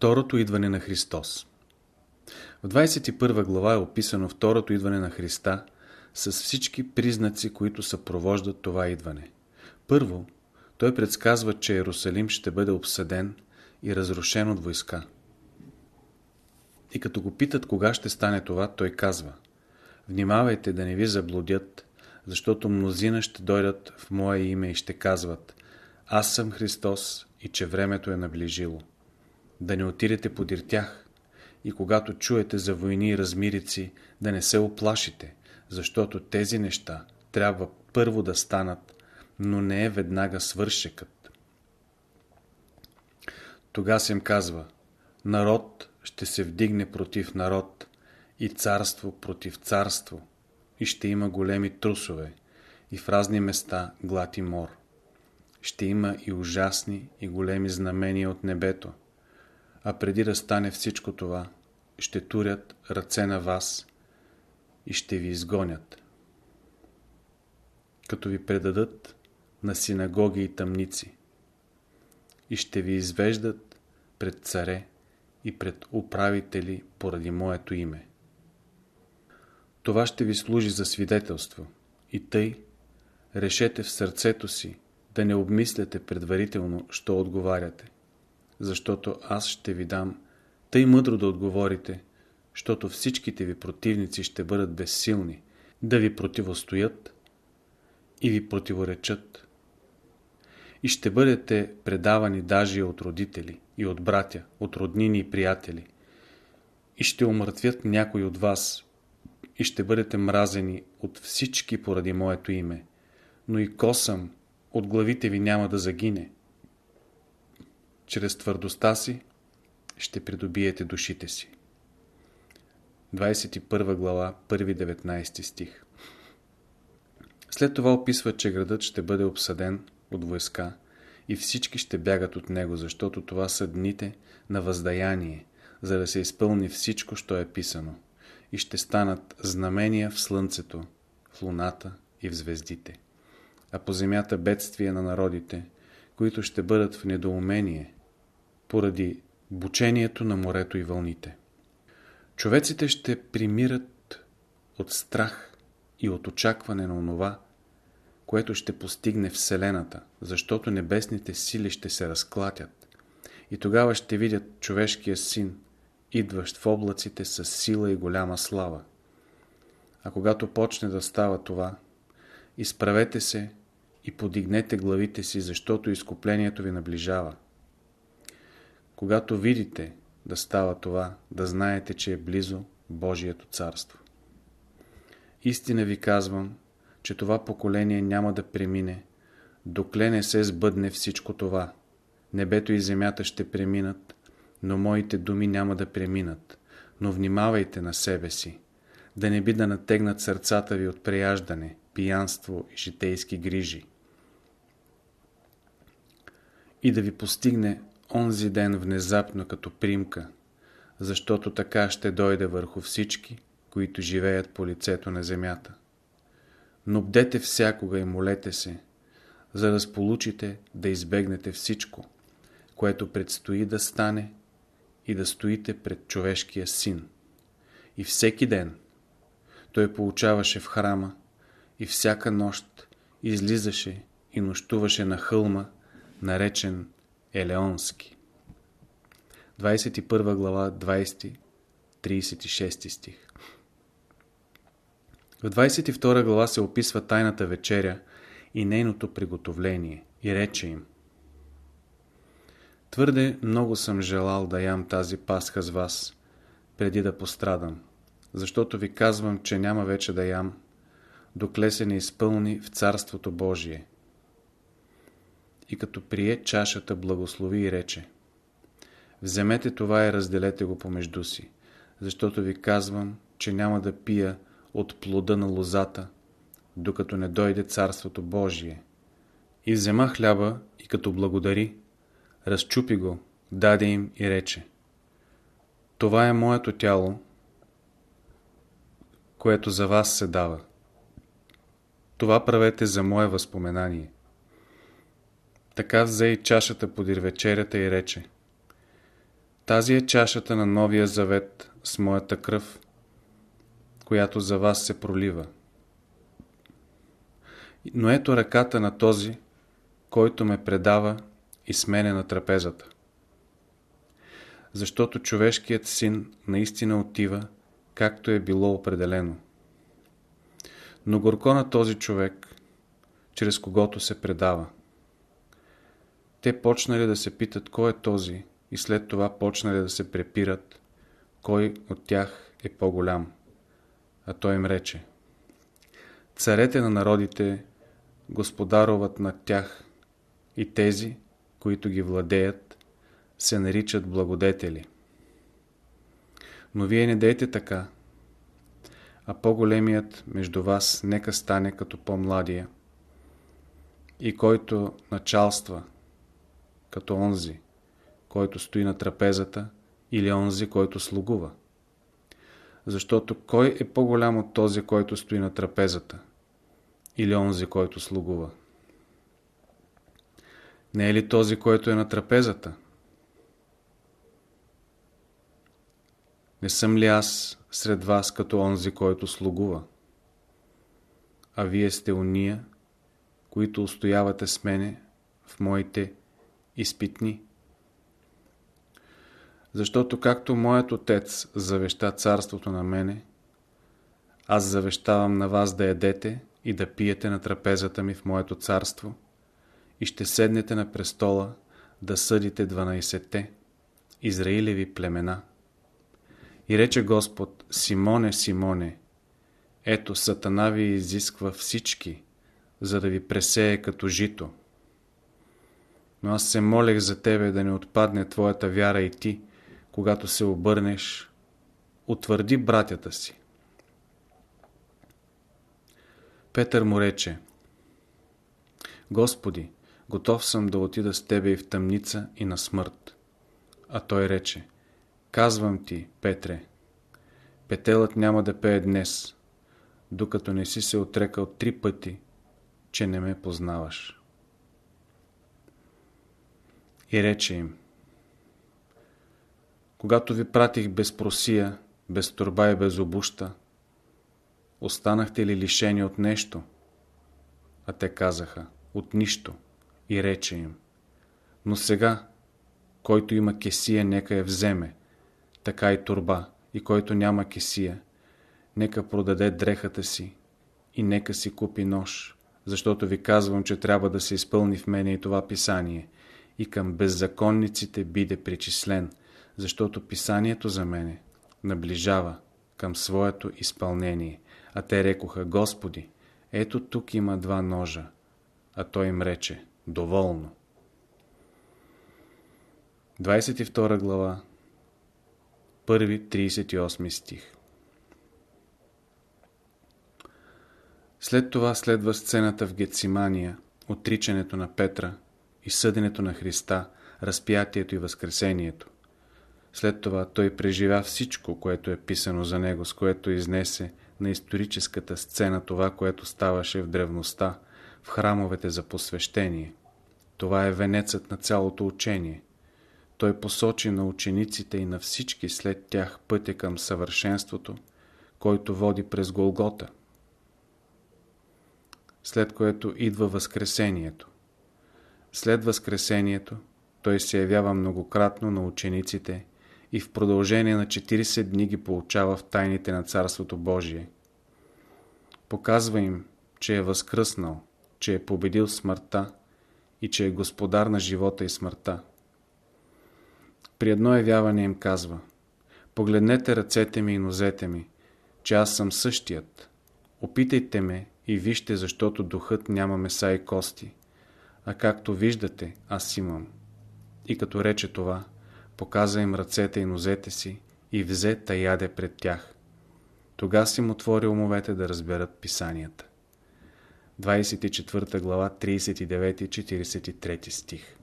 Второто идване на Христос В 21 глава е описано второто идване на Христа с всички признаци, които съпровождат това идване. Първо, той предсказва, че Иерусалим ще бъде обсъден и разрушен от войска. И като го питат кога ще стане това, той казва Внимавайте да не ви заблудят, защото мнозина ще дойдат в Мое име и ще казват Аз съм Христос и че времето е наближило. Да не отидете подир тях и когато чуете за войни и размирици, да не се оплашите, защото тези неща трябва първо да станат, но не е веднага свършекът. Тогава им казва, народ ще се вдигне против народ и царство против царство и ще има големи трусове и в разни места глад и мор. Ще има и ужасни и големи знамения от небето. А преди да стане всичко това, ще турят ръце на вас и ще ви изгонят. Като ви предадат на синагоги и тъмници и ще ви извеждат пред царе и пред управители поради моето име. Това ще ви служи за свидетелство. И тъй, решете в сърцето си да не обмисляте предварително, що отговаряте. Защото аз ще ви дам тъй мъдро да отговорите, защото всичките ви противници ще бъдат безсилни, да ви противостоят и ви противоречат. И ще бъдете предавани даже от родители, и от братя, от роднини и приятели. И ще умъртвят някой от вас, и ще бъдете мразени от всички поради моето име, но и косъм от главите ви няма да загине. Чрез твърдостта си ще придобиете душите си. 21 глава, 1-19 стих След това описва, че градът ще бъде обсъден от войска и всички ще бягат от него, защото това са дните на въздаяние, за да се изпълни всичко, що е писано и ще станат знамения в слънцето, в луната и в звездите. А по земята бедствия на народите, които ще бъдат в недоумение, поради бучението на морето и вълните. Човеците ще примират от страх и от очакване на онова, което ще постигне Вселената, защото небесните сили ще се разклатят. И тогава ще видят човешкия син, идващ в облаците с сила и голяма слава. А когато почне да става това, изправете се и подигнете главите си, защото изкуплението ви наближава. Когато видите да става това, да знаете, че е близо Божието царство. Истина ви казвам, че това поколение няма да премине, докле не се сбъдне всичко това. Небето и земята ще преминат, но моите думи няма да преминат. Но внимавайте на себе си, да не би да натегнат сърцата ви от преяждане, пиянство и житейски грижи. И да ви постигне онзи ден внезапно като примка, защото така ще дойде върху всички, които живеят по лицето на земята. Но бдете всякога и молете се, за да сполучите да избегнете всичко, което предстои да стане и да стоите пред човешкия син. И всеки ден той получаваше в храма и всяка нощ излизаше и нощуваше на хълма, наречен Елеонски. 21 глава, 20-36 стих В 22 глава се описва тайната вечеря и нейното приготовление и рече им Твърде много съм желал да ям тази пасха с вас, преди да пострадам, защото ви казвам, че няма вече да ям, докле се не изпълни в Царството Божие. И като прие чашата, благослови и рече, Вземете това и разделете го помежду си, защото ви казвам, че няма да пия от плода на лозата, докато не дойде Царството Божие. И взема хляба и като благодари, разчупи го, даде им и рече Това е моето тяло, което за вас се дава. Това правете за мое възпоменание. Така взе и чашата подир вечерята и рече Тази е чашата на новия завет с моята кръв, която за вас се пролива. Но ето ръката на този, който ме предава и смене на трапезата. Защото човешкият син наистина отива, както е било определено. Но горко на този човек, чрез когото се предава. Те почнали да се питат кой е този и след това почнали да се препират кой от тях е по-голям. А той им рече Царете на народите господаруват над тях и тези, които ги владеят, се наричат благодетели. Но вие не дейте така, а по-големият между вас нека стане като по-младия и който началства като онзи, който стои на трапезата или онзи, който слугува. Защото кой е по-голям от този, който стои на трапезата или онзи, който слугува? Не е ли този, който е на трапезата? Не съм ли аз сред вас като онзи, който слугува? А вие сте уния, които устоявате с мене в моите изпитни. Защото както моят отец завеща царството на мене, аз завещавам на вас да ядете и да пиете на трапезата ми в моето царство и ще седнете на престола да съдите 12-те Израилеви племена. И рече Господ, Симоне, Симоне, ето Сатана ви изисква всички, за да ви пресее като жито. Но аз се молех за тебе да не отпадне твоята вяра и ти, когато се обърнеш, утвърди братята си. Петър му рече, Господи, готов съм да отида с тебе и в тъмница и на смърт. А той рече, казвам ти, Петре, петелът няма да пее днес, докато не си се отрекал три пъти, че не ме познаваш. И рече им, когато ви пратих без просия, без турба и без обуща, останахте ли лишени от нещо? А те казаха, от нищо. И рече им, но сега, който има кесия, нека я вземе, така и турба, и който няма кесия, нека продаде дрехата си и нека си купи нож, защото ви казвам, че трябва да се изпълни в мене и това писание, и към беззаконниците биде причислен, защото писанието за мене наближава към своето изпълнение. А те рекоха, Господи, ето тук има два ножа. А той им рече, доволно. 22 глава, 1-38 стих След това следва сцената в Гецимания, отричането на Петра и съденето на Христа, разпятието и възкресението. След това той преживя всичко, което е писано за него, с което изнесе на историческата сцена това, което ставаше в древността, в храмовете за посвещение. Това е венецът на цялото учение. Той посочи на учениците и на всички след тях пътя към съвършенството, който води през Голгота. След което идва Възкресението. След Възкресението той се явява многократно на учениците и в продължение на 40 дни ги получава в тайните на Царството Божие. Показва им, че е възкръснал, че е победил смъртта и че е господар на живота и смъртта. При едно явяване им казва Погледнете ръцете ми и нозете ми, че аз съм същият. Опитайте ме и вижте, защото духът няма меса и кости. А както виждате, аз имам. И като рече това, показа им ръцете и нозете си и взе та яде пред тях. Тога си му отвори умовете да разберат писанията. 24 глава 39 43 стих